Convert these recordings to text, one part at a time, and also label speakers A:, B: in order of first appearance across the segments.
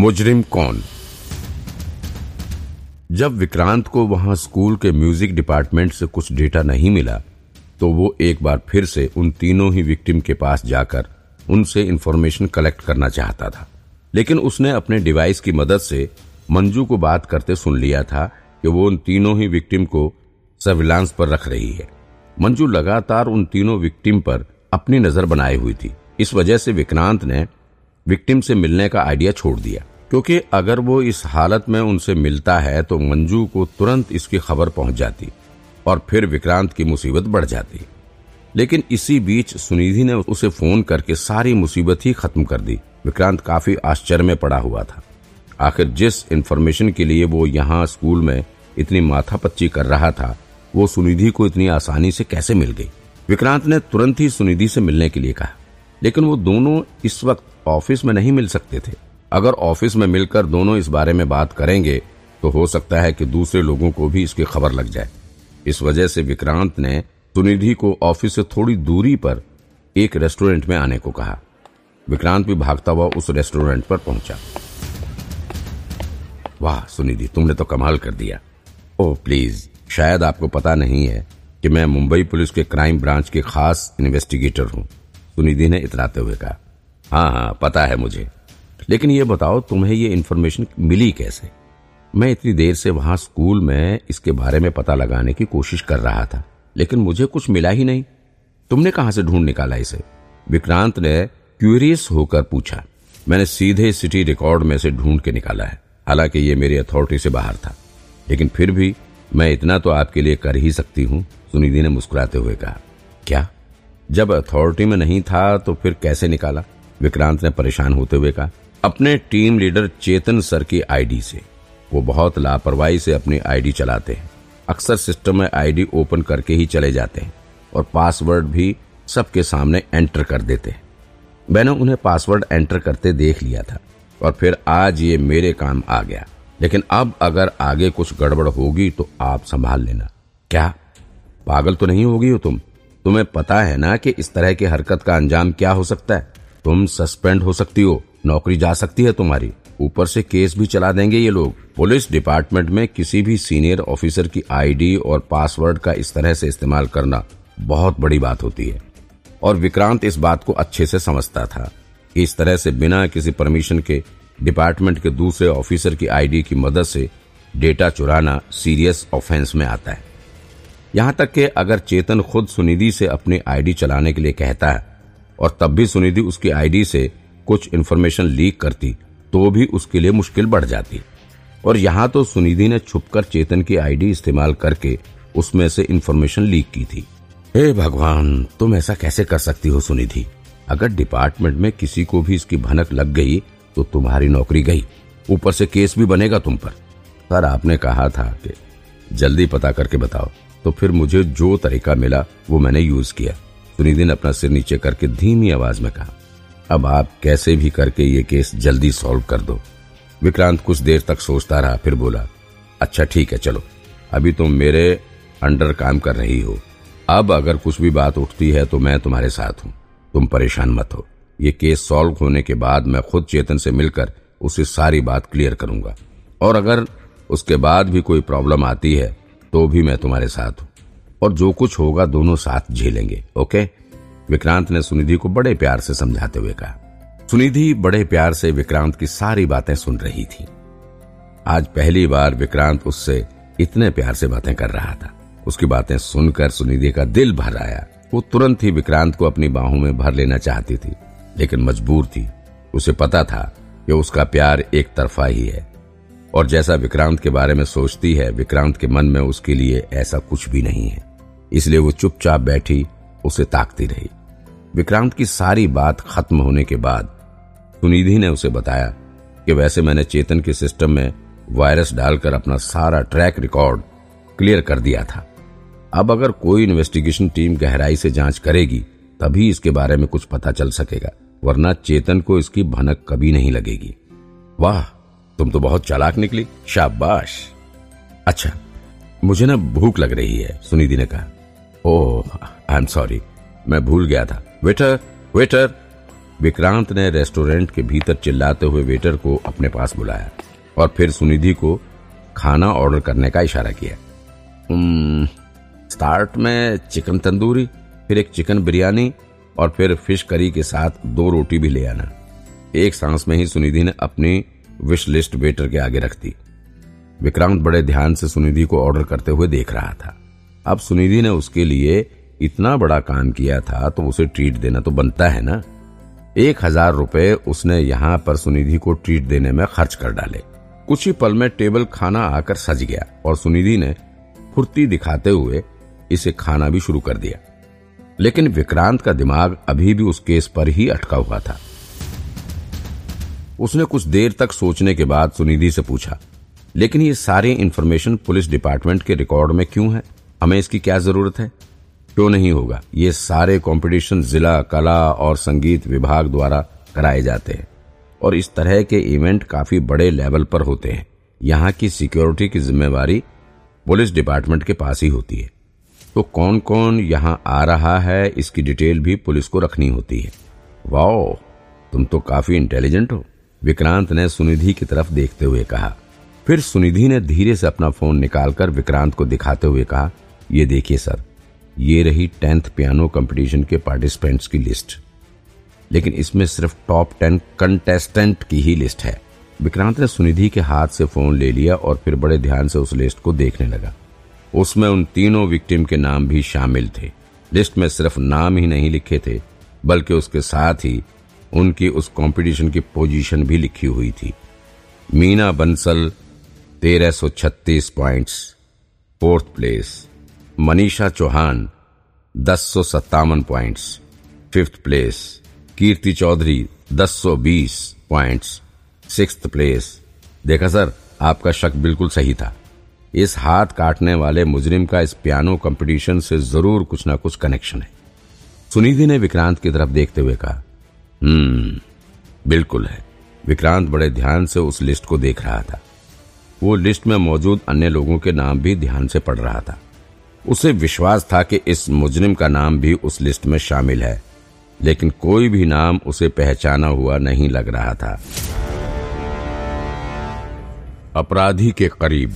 A: मुजरिम कौन? जब विक्रांत को वहाँ स्कूल के म्यूज़िक डिपार्टमेंट से कुछ डेटा नहीं मिला तो वो एक बार फिर से उन तीनों ही विक्टिम के पास जाकर उनसे इंफॉर्मेशन कलेक्ट करना चाहता था। लेकिन उसने अपने डिवाइस की मदद से मंजू को बात करते सुन लिया था कि वो उन तीनों ही विक्टिम को सर्विलांस पर रख रही है। मंजू लगातार उन तीनों विक्टिम पर अपनी नज़र बनाए हुई थी। इस वजह से विक्रांत ने विक्टिम से मिलने का आइडिया छोड़ दिया। क्योंकि अगर वो इस हालत में उनसे मिलता है तो मंजू को तुरंत इसकी खबर पहुँच जाती और फिर विक्रांत की मुसीबत बढ़ जाती। लेकिन इसी बीच सुनिधि ने उसे फ़ोन करके सारी मुसीबत ही खत्म कर दी। विक्रांत काफ़ी आश्चर्य में पड़ा हुआ था। आखिर जिस इन्फॉर्मेशन के लिए वो यहाँ स्कूल में इतनी माथापच्ची कर रहा था, वो सुनिधि को इतनी आसानी से कैसे मिल गई? विक्रांत ने तुरंत ही सुनिधि से मिलने के लिए कहा। लेकिन वो दोनों इस वक्त ऑफ़िस में नहीं मिल सकते थे। अगर ऑफ़िस में मिलकर दोनों इस बारे में बात करेंगे तो हो सकता है कि दूसरे लोगों को भी इसकी खबर लग जाए। इस वजह से विक्रांत ने सुनिधि को ऑफ़िस से थोड़ी दूरी पर एक रेस्टोरेंट में आने को कहा। विक्रांत भी भागता हुआ उस रेस्टोरेंट पर पहुँचा। वाह, सुनिधि, तुमने तो कमाल कर दिया। ओह, प्लीज़, शायद आपको पता नहीं है कि मैं मुंबई पुलिस के क्राइम ब्रांच के खास इन्वेस्टिगेटर हूँ, सुनिधि ने इतराते हुए कहा। हाँ हाँ पता है मुझे। लेकिन ये बताओ, तुम्हें ये इन्फॉर्मेशन मिली कैसे? मैं इतनी देर से वहाँ स्कूल में इसके बारे में पता लगाने की कोशिश कर रहा था, लेकिन मुझे कुछ मिला ही नहीं। तुमने कहा से ढूंढ निकाला इसे? विक्रांत ने क्यूरियस होकर पूछा। मैंने सीधे सिटी रिकॉर्ड में से ढूंढ के निकाला है। हालाँकि ये मेरी अथॉरिटी से बाहर था, लेकिन फिर भी मैं इतना तो आपके लिए कर ही सकती हूँ सुनिधि ने मुस्कुराते हुए कहा। क्या? जब अथॉरिटी में नहीं था तो फिर कैसे निकाला? विक्रांत ने परेशान होते हुए कहा, अपने टीम लीडर चेतन सर की आईडी से। वो बहुत लापरवाही से अपनी आईडी चलाते हैं। अक्सर सिस्टम में आईडी ओपन करके ही चले जाते हैं और पासवर्ड भी सबके सामने एंटर कर देते हैं। मैंने उन्हें पासवर्ड एंटर करते देख लिया था और फिर आज ये मेरे काम आ गया। लेकिन अब अगर आगे कुछ गड़बड़ होगी तो आप संभाल लेना। क्या? पागल तो नहीं होगी हो तुम? तुम्हें पता है ना कि इस तरह की हरकत का अंजाम क्या हो सकता है? तुम सस्पेंड हो सकती हो, नौकरी जा सकती है तुम्हारी। ऊपर से केस भी चला देंगे ये लोग। पुलिस डिपार्टमेंट में किसी भी सीनियर ऑफिसर की आईडी और पासवर्ड का इस तरह से इस्तेमाल करना बहुत बड़ी बात होती है। और विक्रांत इस बात को अच्छे से समझता था। इस तरह से बिना किसी परमिशन के डिपार्टमेंट के दूसरे ऑफिसर की आईडी की मदद से डेटा चुराना सीरियस ऑफेंस में आता है। यहाँ तक कि अगर चेतन खुद सुनिधि से अपनी आईडी चलाने के लिए कहता है और तब भी सुनिधि उसकी आईडी से कुछ इन्फॉर्मेशन लीक करती तो भी उसके लिए मुश्किल बढ़ जाती। और यहाँ तो सुनिधि ने छुपकर चेतन की आईडी इस्तेमाल करके उसमें से इन्फॉर्मेशन लीक की थी। हे भगवान, तुम ऐसा कैसे कर सकती हो सुनिधि? अगर डिपार्टमेंट में किसी को भी इसकी भनक लग गई तो तुम्हारी नौकरी गई। ऊपर से केस भी बनेगा तुम पर। सर आपने कहा था कि जल्दी पता करके बताओ तो फिर मुझे जो तरीका मिला, वो मैंने यूज़ किया। सुनिधि ने अपना सिर नीचे करके धीमी आवाज़ में कहा, अब आप कैसे भी करके ये केस जल्दी सॉल्व कर दो। विक्रांत कुछ देर तक सोचता रहा, फिर बोला अच्छा ठीक है, चलो, अभी तुम मेरे अंडर काम कर रही हो। अब अगर कुछ भी बात उठती है तो मैं तुम्हारे साथ हूँ। तुम परेशान मत हो। ये केस सॉल्व होने के बाद मैं खुद चेतन से मिलकर उसे सारी बात क्लियर करूँगा। और अगर उसके बाद भी कोई प्रॉब्लम आती है तो भी मैं तुम्हारे साथ हूँ। और जो कुछ होगा दोनों साथ झेलेंगे, ओके? विक्रांत ने सुनिधि को बड़े प्यार से समझाते हुए कहा। सुनिधि बड़े प्यार से विक्रांत की सारी बातें सुन रही थी। आज पहली बार विक्रांत उससे इतने प्यार से बातें कर रहा था। उसकी बातें सुनकर सुनिधि का दिल भर आया। वो तुरंत ही विक्रांत को अपनी बाहों में भर लेना चाहती थी, लेकिन मजबूर थी। उसे पता था कि उसका प्यार एक तरफा ही है। और जैसा विक्रांत के बारे में सोचती है, विक्रांत के मन में उसके लिए ऐसा कुछ भी नहीं है। इसलिए वो चुपचाप बैठी, उसे ताकती रही। विक्रांत की सारी बात खत्म होने के बाद सुनिधि ने उसे बताया कि वैसे मैंने चेतन के सिस्टम में वायरस डालकर अपना सारा ट्रैक रिकॉर्ड क्लियर कर दिया था। अब अगर कोई इन्वेस्टिगेशन टीम गहराई से जाँच करेगी, तभी इसके बारे में कुछ पता चल सकेगा, वरना चेतन को इसकी भनक कभी नहीं लगेगी। वाह, तुम तो बहुत चालाक निकली। शाबाश। अच्छा मुझे ना भूख लग रही है, सुनिधि ने कहा। ओह आई एम सॉरी मैं भूल गया था। वेटर वेटर विक्रांत ने रेस्टोरेंट के भीतर चिल्लाते हुए वेटर को अपने पास बुलाया और फिर सुनिधि को खाना ऑर्डर करने का इशारा किया। स्टार्ट में चिकन तंदूरी, फिर एक चिकन बिरयानी और फिर फ़िश करी के साथ दो रोटी भी ले आना। एक सांस में ही सुनिधि ने अपनी विश लिस्ट वेटर के आगे रख दी। विक्रांत बड़े ध्यान से सुनिधि को ऑर्डर करते हुए देख रहा था। अब सुनिधि ने उसके लिए इतना बड़ा काम किया था तो उसे ट्रीट देना तो बनता है ना? एक हज़ार रुपए उसने यहाँ पर सुनिधि को ट्रीट देने में खर्च कर डाले। कुछ ही पल में टेबल खाना आकर सज गया और सुनिधि ने फुर्ती दिखाते हुए इसे खाना भी शुरू कर दिया। लेकिन विक्रांत का दिमाग अभी भी उस केस पर ही अटका हुआ था। उसने कुछ देर तक सोचने के बाद सुनिधि से पूछा, लेकिन ये सारी इन्फॉर्मेशन पुलिस डिपार्टमेंट के रिकॉर्ड में क्यों है? हमें इसकी क्या ज़रूरत है? क्यों नहीं होगा? ये सारे कंपटीशन जिला, कला और संगीत विभाग द्वारा कराए जाते हैं। और इस तरह के इवेंट काफ़ी बड़े लेवल पर होते हैं। यहाँ की सिक्योरिटी की जिम्मेवारी पुलिस डिपार्टमेंट के पास ही होती है। तो कौन कौन यहाँ आ रहा है, इसकी डिटेल भी पुलिस को रखनी होती है। वाओ, तुम तो काफ़ी इंटेलिजेंट हो। विक्रांत ने सुनिधि की तरफ़ देखते हुए कहा। फिर सुनिधि ने धीरे से अपना फ़ोन निकालकर विक्रांत को दिखाते हुए कहा ये देखिए सर, ये रही टेंथ पियानो कंपटीशन के पार्टिसिपेंट्स की लिस्ट। लेकिन इसमें सिर्फ़ टॉप टेन कंटेस्टेंट की ही लिस्ट है। विक्रांत ने सुनिधि के हाथ से फ़ोन ले लिया और फिर बड़े ध्यान से उस लिस्ट को देखने लगा। उसमें उन तीनों विक्टिम के नाम भी शामिल थे। लिस्ट में सिर्फ़ नाम ही नहीं लिखे थे, बल्कि उसके साथ ही उनकी उस कंपटीशन की पोजीशन भी लिखी हुई थी। मीना बंसल, तेरह सौ छत्तीस points, fourth place. Manisha Chauhan, दस सौ सत्तावन points fifth place Kirti Chaudhary, दस सौ बीस पॉइंट्स सिक्स प्लेस देखा सर, आपका शक बिल्कुल सही था। इस हाथ काटने वाले मुजरिम का इस पियानो कंपटीशन से ज़रूर कुछ ना कुछ कनेक्शन है। सुनिधि ने विक्रांत की तरफ़ देखते हुए कहा हम्म बिल्कुल है। विक्रांत बड़े ध्यान से उस लिस्ट को देख रहा था। वो लिस्ट में मौजूद अन्य लोगों के नाम भी ध्यान से पढ़ रहा था। उसे विश्वास था कि इस मुजरिम का नाम भी उस लिस्ट में शामिल है, लेकिन कोई भी नाम उसे पहचाना हुआ नहीं लग रहा था। अपराधी के करीब।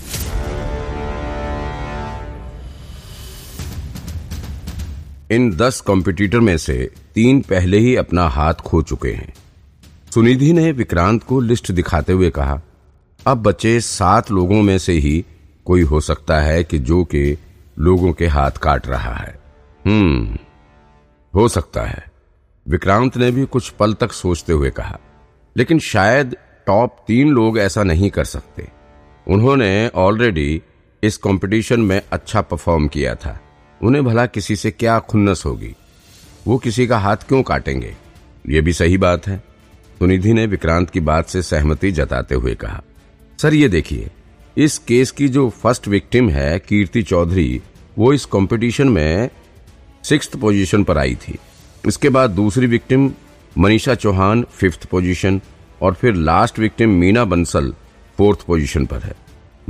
A: इन दस कॉम्पिटिटर में से तीन पहले ही अपना हाथ खो चुके हैं। सुनिधि ने विक्रांत को लिस्ट दिखाते हुए कहा, अब बचे सात लोगों में से ही कोई हो सकता है कि जो के लोगों के हाथ काट रहा है। हम्म हो सकता है। विक्रांत ने भी कुछ पल तक सोचते हुए कहा, लेकिन शायद टॉप तीन लोग ऐसा नहीं कर सकते। उन्होंने ऑलरेडी इस कंपटीशन में अच्छा परफॉर्म किया था। उन्हें भला किसी से क्या खुन्नस होगी? वो किसी का हाथ क्यों काटेंगे? ये भी सही बात है। सुनिधि ने विक्रांत की बात से सहमति जताते हुए कहा, सर ये देखिए इस केस की जो फ़र्स्ट विक्टिम है, कीर्ति चौधरी, वो इस कंपटीशन में सिक्स पोजीशन पर आई थी। इसके बाद दूसरी victim, Manisha Chauhan fifth position और फिर last victim, Meena Bansal fourth position पर है।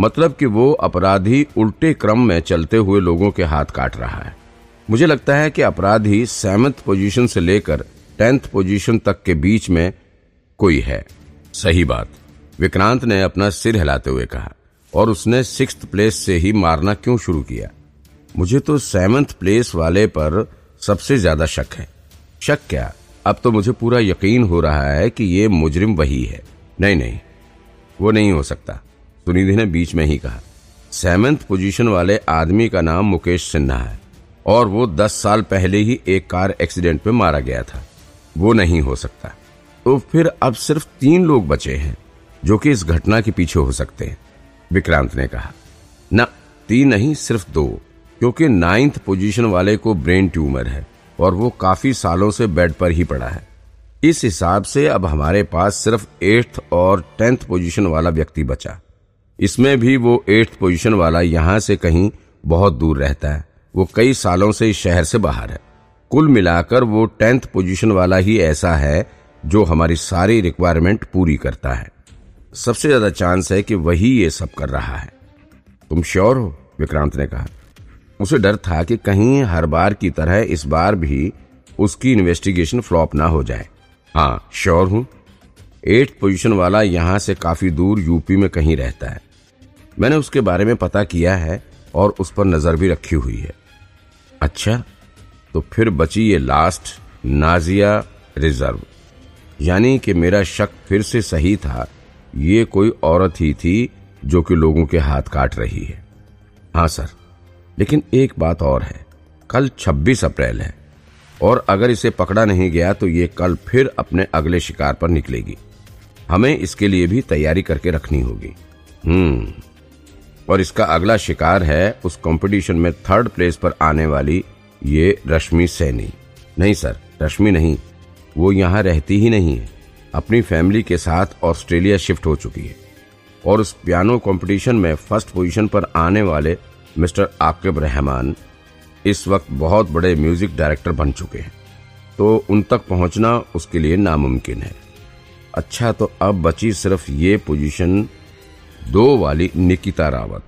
A: मतलब कि वो अपराधी उल्टे क्रम में चलते हुए लोगों के हाथ काट रहा है। मुझे लगता है कि अपराधी सेवंथ पोजीशन से लेकर टेंथ पोजीशन तक के बीच में कोई है। सही बात। विक्रांत ने अपना सिर हिलाते हुए कहा। और उसने सिक्स प्लेस से ही मारना क्यों शुरू किया? मुझे तो सेवंथ प्लेस वाले पर सबसे ज़्यादा शक है। शक क्या? अब तो मुझे पूरा यकीन हो रहा है कि ये मुजरिम वही है। नहीं नहीं, वो नहीं हो सकता। सुनिधि ने बीच में ही कहा। सेवंथ पोजीशन वाले आदमी का नाम मुकेश सिन्हा है और वो दस साल पहले ही एक कार एक्सीडेंट में मारा गया था। वो नहीं हो सकता। तो फिर अब सिर्फ़ तीन लोग बचे हैं, जो कि इस घटना के पीछे हो सकते हैं। विक्रांत ने कहा, न तीन नहीं, सिर्फ़ दो, क्योंकि नाइन्थ पोजीशन वाले को ब्रेन ट्यूमर है और वो काफ़ी सालों से बेड पर ही पड़ा है। इस हिसाब से अब हमारे पास सिर्फ़ एट्थ और टेंथ पोजीशन वाला व्यक्ति बचा। इसमें भी वो एट्थ पोजीशन वाला यहाँ से कहीं बहुत दूर रहता है। वो कई सालों से इस शहर से बाहर है। कुल मिलाकर वो टेंथ पोजीशन वाला ही ऐसा है जो हमारी सारी रिक्वायरमेंट पूरी करता है। सबसे ज़्यादा चांस है कि वही ये सब कर रहा है। तुम श्योर हो? विक्रांत ने कहा। उसे डर था कि कहीं हर बार की तरह इस बार भी उसकी इन्वेस्टिगेशन फ्लॉप ना हो जाए। हाँ श्योर हूँ। एट पोजीशन वाला यहाँ से काफ़ी दूर यूपी में कहीं रहता है। मैंने उसके बारे में पता किया है और उस पर नज़र भी रखी हुई है। अच्छा तो फिर बची ये लास्ट नाजिया रिज़र्व। यानी कि मेरा शक फिर से सही था ये कोई औरत ही थी जो कि लोगों के हाथ काट रही है। हाँ सर। लेकिन एक बात और है। कल 26 अप्रैल है और अगर इसे पकड़ा नहीं गया तो ये कल फिर अपने अगले शिकार पर निकलेगी। हमें इसके लिए भी तैयारी करके रखनी होगी। हम्म। और इसका अगला शिकार है उस कंपटीशन में थर्ड प्लेस पर आने वाली ये रश्मि सैनी। नहीं, सर, रश्मि नहीं। वो यहाँ रहती ही नहीं है। अपनी फैमिली के साथ ऑस्ट्रेलिया शिफ्ट हो चुकी है और उस पियानो कंपटीशन में फ़र्स्ट पोजीशन पर आने वाले मिस्टर आकिब रहमान इस वक्त बहुत बड़े म्यूज़िक डायरेक्टर बन चुके हैं। तो उन तक पहुँचना उसके लिए नामुमकिन है। अच्छा तो अब बची सिर्फ़ ये पोजीशन दो वाली निकिता रावत।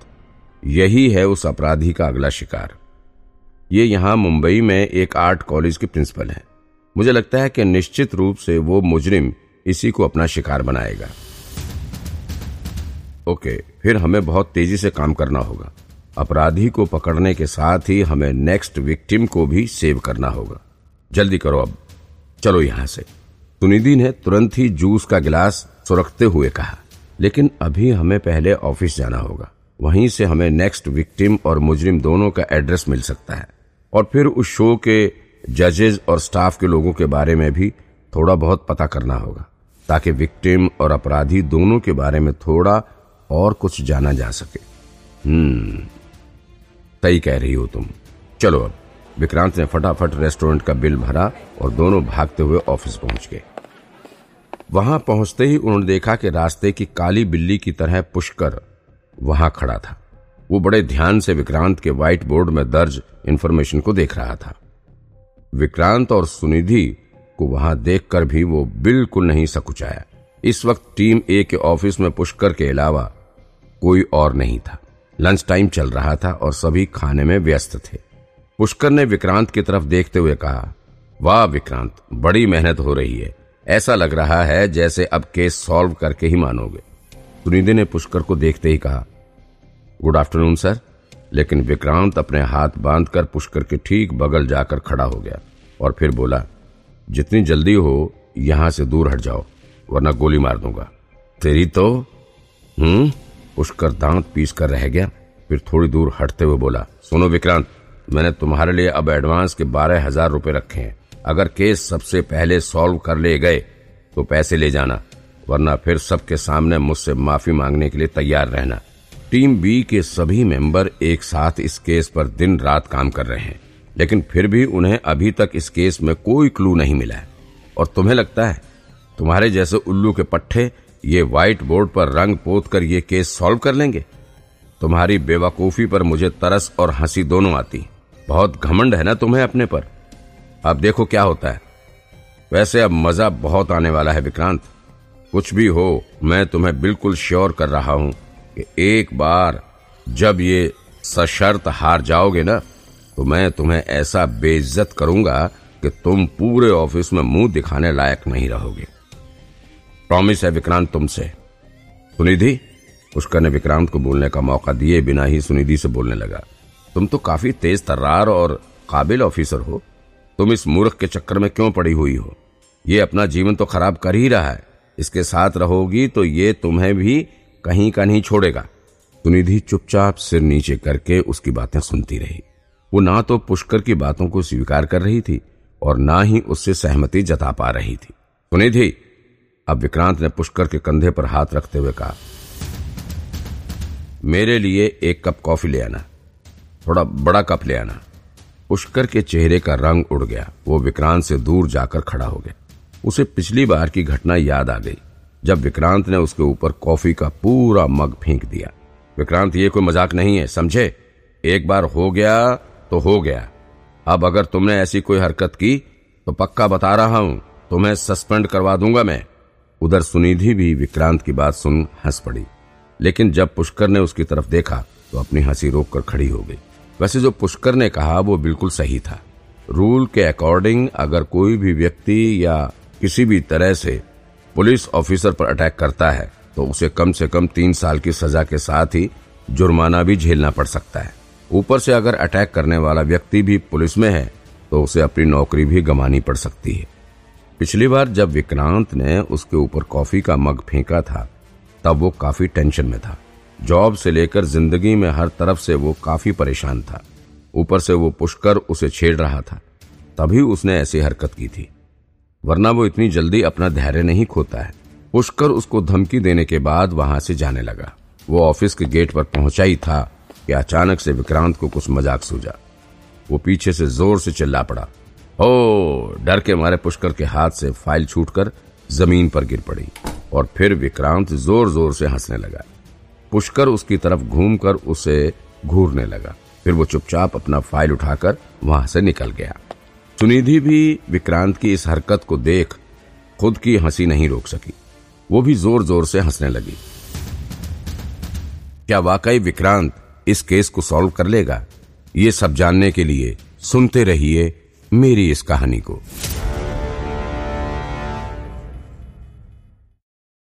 A: यही है उस अपराधी का अगला शिकार। ये यहाँ मुंबई में एक आर्ट कॉलेज के प्रिंसिपल है। मुझे लगता है कि निश्चित रूप से वो मुजरिम इसी को अपना शिकार बनाएगा। ओके, फिर हमें बहुत तेज़ी से काम करना होगा। अपराधी को पकड़ने के साथ ही हमें नेक्स्ट विक्टिम को भी सेव करना होगा। जल्दी करो अब। चलो यहाँ से। सुनिधि ने तुरंत ही जूस का गिलास सुरखते हुए कहा, लेकिन अभी हमें पहले ऑफ़िस जाना होगा। वहीं से हमें नेक्स्ट विक्टिम और मुजरिम दोनों का एड्रेस मिल सकता है। और फिर उस शो के जजेज और स्टाफ के लोगों के बारे में भी थोड़ा बहुत पता करना होगा। ताकि विक्टिम और अपराधी दोनों के बारे में थोड़ा और कुछ जाना जा सके। हम्म सही कह रही हो तुम। चलो अब, विक्रांत ने फटाफट रेस्टोरेंट का बिल भरा और दोनों भागते हुए ऑफ़िस पहुँच गए। वहाँ पहुँचते ही उन्होंने देखा कि रास्ते की काली बिल्ली की तरह पुष्कर वहाँ खड़ा था। वो बड़े ध्यान से विक्रांत के व्हाइट बोर्ड में दर्ज इंफॉर्मेशन को देख रहा था। विक्रांत और सुनिधि को वहाँ देखकर भी वो बिल्कुल नहीं सकुचाया। इस वक्त टीम ए के ऑफ़िस में पुष्कर के अलावा कोई और नहीं था। लंच टाइम चल रहा था और सभी खाने में व्यस्त थे। पुष्कर ने विक्रांत की तरफ़ देखते हुए कहा, वाह विक्रांत, बड़ी मेहनत हो रही है। ऐसा लग रहा है जैसे अब केस सॉल्व करके ही मानोगे। सुनिधि ने पुष्कर को देखते ही कहा, गुड आफ्टरनून, सर। लेकिन विक्रांत अपने हाथ बांधकर पुष्कर के ठीक बगल जाकर खड़ा हो गया और फिर बोला जितनी जल्दी हो, यहाँ से दूर हट जाओ, वरना गोली मार दूँगा। तेरी तो हम्म पुष्कर दांत पीस कर रह गया। फिर थोड़ी दूर हटते हुए बोला, सुनो विक्रांत, मैंने तुम्हारे लिए अब एडवांस के बारह हज़ार रूपए रखे हैं। अगर केस सबसे पहले सॉल्व कर ले गए तो पैसे ले जाना, वरना फिर सबके सामने मुझसे माफ़ी मांगने के लिए तैयार रहना। टीम बी के सभी मेंबर एक साथ इस केस पर दिन रात काम कर रहे हैं। लेकिन फिर भी उन्हें अभी तक इस केस में कोई क्लू नहीं मिला है। और तुम्हें लगता है, तुम्हारे जैसे उल्लू के पट्टे ये व्हाइट बोर्ड पर रंग पोत कर ये केस सॉल्व कर लेंगे? तुम्हारी बेवकूफ़ी पर मुझे तरस और हँसी दोनों आती। बहुत घमंड है ना तुम्हें अपने पर? अब देखो क्या होता है। वैसे अब मज़ा बहुत आने वाला है विक्रांत। कुछ भी हो, मैं तुम्हें बिल्कुल श्योर कर रहा हूँ कि एक बार जब ये सशर्त हार जाओगे ना तो मैं तुम्हें ऐसा बेइज्जत करूँगा कि तुम पूरे ऑफ़िस में मुँह दिखाने लायक नहीं रहोगे। प्रॉमिस है विक्रांत तुमसे। सुनिधि, पुष्कर ने विक्रांत को बोलने का मौका दिए बिना ही सुनिधि से बोलने लगा। तुम तो काफ़ी तेज तर्रार और काबिल ऑफिसर हो। तुम इस मूर्ख के चक्कर में क्यों पड़ी हुई हो? ये अपना जीवन तो खराब कर ही रहा है। इसके साथ रहोगी तो ये तुम्हें भी कहीं का नहीं छोड़ेगा। सुनिधि चुपचाप सिर नीचे करके उसकी बातें सुनती रही। वो ना तो पुष्कर की बातों को स्वीकार कर रही थी और ना ही उससे सहमति जता पा रही थी। सुनिधि अब विक्रांत ने पुष्कर के कंधे पर हाथ रखते हुए कहा, मेरे लिए एक कप कॉफ़ी ले आना। थोड़ा बड़ा कप ले आना। पुष्कर के चेहरे का रंग उड़ गया। वो विक्रांत से दूर जाकर खड़ा हो गया। उसे पिछली बार की घटना याद आ गई, जब विक्रांत ने उसके ऊपर कॉफ़ी का पूरा मग फेंक दिया। विक्रांत, ये कोई मज़ाक नहीं है, समझे? एक बार हो गया तो हो गया। अब अगर तुमने ऐसी कोई हरकत की तो पक्का बता रहा हूँ, तुम्हें सस्पेंड करवा दूँगा मैं। उधर सुनिधि भी विक्रांत की बात सुन हंस पड़ी। लेकिन जब पुष्कर ने उसकी तरफ़ देखा तो अपनी हँसी रोककर खड़ी हो गई। वैसे जो पुष्कर ने कहा, वो बिल्कुल सही था। रूल के अकॉर्डिंग अगर कोई भी व्यक्ति या किसी भी तरह से पुलिस ऑफिसर पर अटैक करता है तो उसे कम से कम तीन साल की सजा के साथ ही जुर्माना भी झेलना पड़ सकता है। ऊपर से अगर अटैक करने वाला व्यक्ति भी पुलिस में है तो उसे अपनी नौकरी भी गंवानी पड़ सकती है। पिछली बार जब विक्रांत ने उसके ऊपर कॉफ़ी का मग फेंका था, तब वो काफ़ी टेंशन में था। जॉब से लेकर ज़िंदगी में हर तरफ़ से वो काफ़ी परेशान था। ऊपर से वो पुष्कर उसे छेड़ रहा था। तभी उसने ऐसी हरकत की थी। वरना वो इतनी जल्दी अपना धैर्य नहीं खोता है। पुष्कर उसको धमकी देने के बाद वहाँ से जाने लगा। वो ऑफ़िस के गेट पर पहुँचा ही था। कि अचानक से विक्रांत को कुछ मज़ाक सूझा। वो पीछे से ज़ोर से चिल्ला पड़ा। हो, डर के मारे पुष्कर के हाथ से फ़ाइल छूटकर ज़मीन पर गिर पड़ी और फिर विक्रांत ज़ोर ज़ोर से हंसने लगा। पुष्कर उसकी तरफ़ घूमकर उसे घूरने लगा। फिर वो चुपचाप अपना फ़ाइल उठाकर वहाँ से निकल गया। सुनिधि भी विक्रांत की इस हरकत को देख खुद की हँसी नहीं रोक सकी। वो भी ज़ोर ज़ोर से हंसने लगी। क्या वाकई विक्रांत इस केस को सॉल्व कर लेगा। ये सब जानने के लिए सुनते रहिए मेरी इस कहानी को।